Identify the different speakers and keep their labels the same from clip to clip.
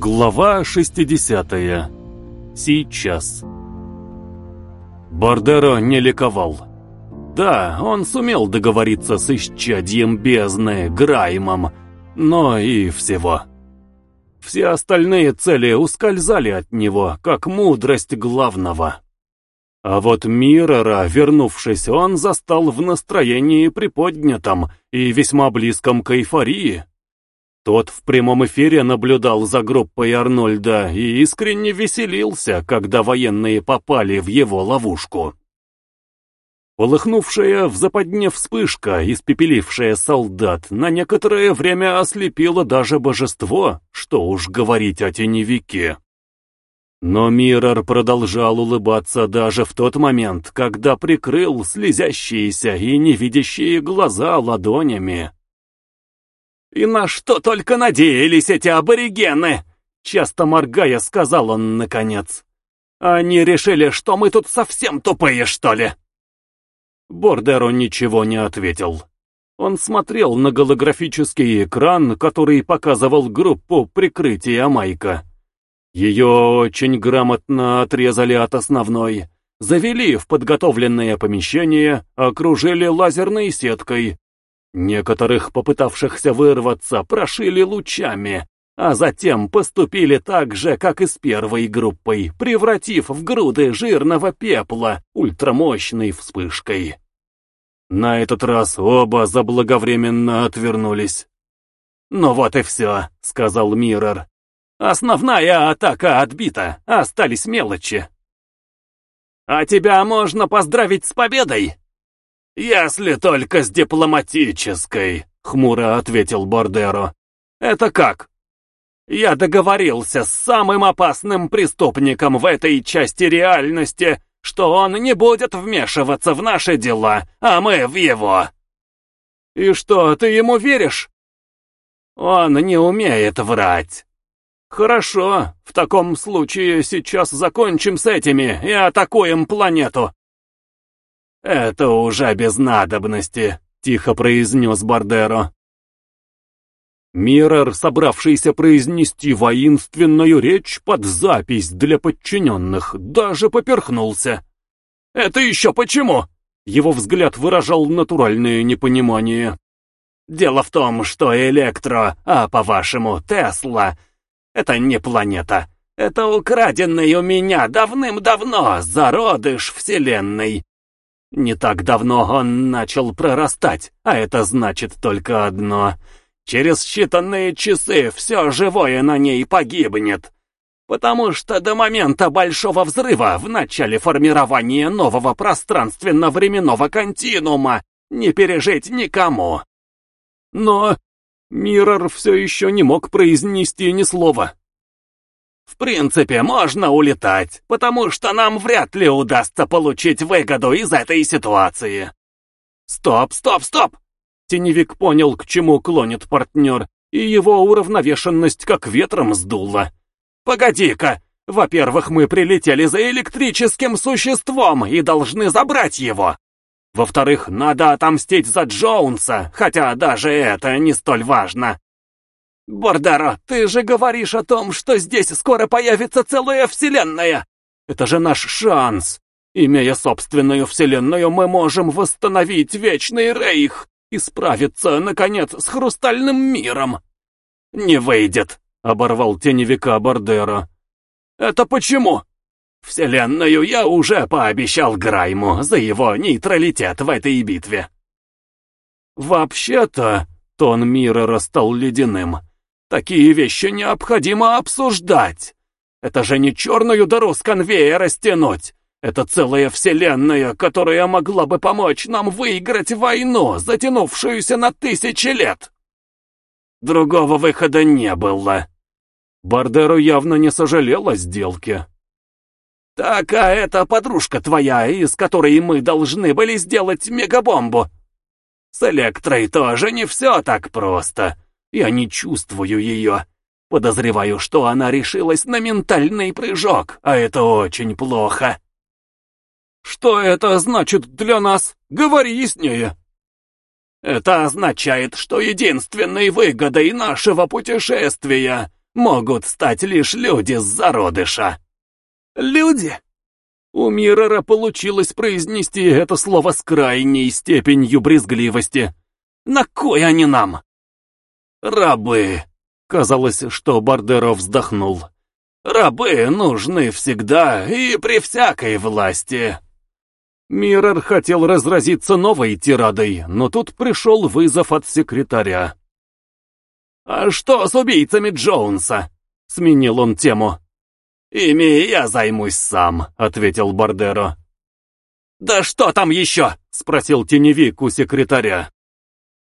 Speaker 1: Глава 60. Сейчас. Бардеро не ликовал. Да, он сумел договориться с исчадьем бездны, Граймом, но и всего. Все остальные цели ускользали от него, как мудрость главного. А вот Миррора, вернувшись, он застал в настроении приподнятом и весьма близком к эйфории. Тот в прямом эфире наблюдал за группой Арнольда и искренне веселился, когда военные попали в его ловушку. Полыхнувшая в западне вспышка, испепелившая солдат, на некоторое время ослепила даже божество, что уж говорить о теневике. Но Миррор продолжал улыбаться даже в тот момент, когда прикрыл слезящиеся и невидящие глаза ладонями. «И на что только надеялись эти аборигены!» Часто моргая, сказал он наконец. «Они решили, что мы тут совсем тупые, что ли?» Бордеро ничего не ответил. Он смотрел на голографический экран, который показывал группу прикрытия Майка. Ее очень грамотно отрезали от основной, завели в подготовленное помещение, окружили лазерной сеткой, Некоторых, попытавшихся вырваться, прошили лучами, а затем поступили так же, как и с первой группой, превратив в груды жирного пепла ультрамощной вспышкой. На этот раз оба заблаговременно отвернулись. «Ну вот и все», — сказал Миррор. «Основная атака отбита, остались мелочи». «А тебя можно поздравить с победой!» «Если только с дипломатической», — хмуро ответил Бордеро. «Это как?» «Я договорился с самым опасным преступником в этой части реальности, что он не будет вмешиваться в наши дела, а мы в его». «И что, ты ему веришь?» «Он не умеет врать». «Хорошо, в таком случае сейчас закончим с этими и атакуем планету. «Это уже без надобности», — тихо произнес Бардеро. Миррор, собравшийся произнести воинственную речь под запись для подчиненных, даже поперхнулся. «Это еще почему?» Его взгляд выражал натуральное непонимание. «Дело в том, что Электро, а по-вашему Тесла, это не планета. Это украденный у меня давным-давно зародыш Вселенной. Не так давно он начал прорастать, а это значит только одно. Через считанные часы все живое на ней погибнет. Потому что до момента Большого Взрыва в начале формирования нового пространственно-временного континуума не пережить никому. Но Миррор все еще не мог произнести ни слова. В принципе, можно улетать, потому что нам вряд ли удастся получить выгоду из этой ситуации. Стоп, стоп, стоп! Теневик понял, к чему клонит партнер, и его уравновешенность как ветром сдуло. Погоди-ка! Во-первых, мы прилетели за электрическим существом и должны забрать его. Во-вторых, надо отомстить за Джоунса, хотя даже это не столь важно. «Бордаро, ты же говоришь о том, что здесь скоро появится целая вселенная! Это же наш шанс! Имея собственную вселенную, мы можем восстановить Вечный Рейх и справиться, наконец, с Хрустальным миром!» «Не выйдет!» — оборвал теневика Бордеро. «Это почему?» «Вселенную я уже пообещал Грайму за его нейтралитет в этой битве». «Вообще-то...» — тон мира стал ледяным. Такие вещи необходимо обсуждать. Это же не черную дыру с конвейера стянуть. Это целая вселенная, которая могла бы помочь нам выиграть войну, затянувшуюся на тысячи лет. Другого выхода не было. Бардеру явно не сожалел о сделке. «Так, а это подружка твоя, из которой мы должны были сделать мегабомбу. С Электрой тоже не все так просто. Я не чувствую ее. Подозреваю, что она решилась на ментальный прыжок, а это очень плохо. Что это значит для нас? Говори яснее. Это означает, что единственной выгодой нашего путешествия могут стать лишь люди с зародыша».
Speaker 2: «Люди?»
Speaker 1: У Миррора получилось произнести это слово с крайней степенью брезгливости. «На кой они нам?» «Рабы!» Казалось, что Бардеро вздохнул. «Рабы нужны всегда и при всякой власти!» Миррор хотел разразиться новой тирадой, но тут пришел вызов от секретаря. «А что с убийцами Джоунса?» — сменил он тему. «Ими я займусь сам», — ответил Бардеро. «Да что там еще?» — спросил теневик у секретаря.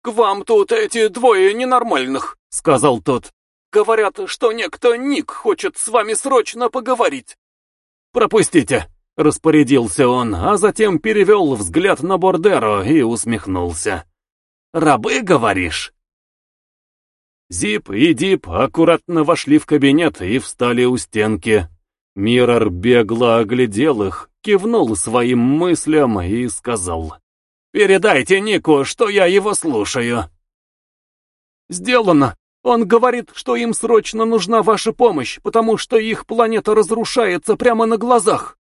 Speaker 2: «К вам тут эти двое ненормальных», — сказал тот. «Говорят, что некто Ник хочет с вами срочно поговорить».
Speaker 1: «Пропустите», — распорядился он, а затем перевел взгляд на Бордеро и усмехнулся. «Рабы, говоришь?» Зип и Дип аккуратно вошли в кабинет и встали у стенки. Миррор бегло оглядел их, кивнул своим мыслям и сказал. «Передайте Нику, что я его слушаю».
Speaker 2: «Сделано. Он говорит, что им срочно нужна ваша помощь, потому что их планета разрушается прямо на глазах».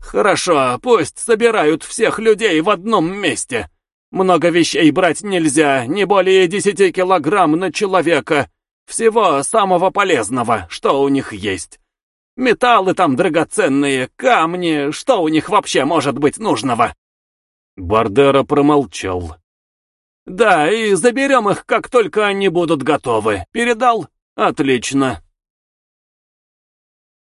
Speaker 1: «Хорошо, пусть собирают всех людей в одном месте. Много вещей брать нельзя, не более десяти килограмм на человека. Всего самого полезного, что у них есть. Металлы там драгоценные, камни, что у них вообще может быть нужного?» Бардера промолчал. «Да, и заберем их, как только они будут готовы. Передал? Отлично.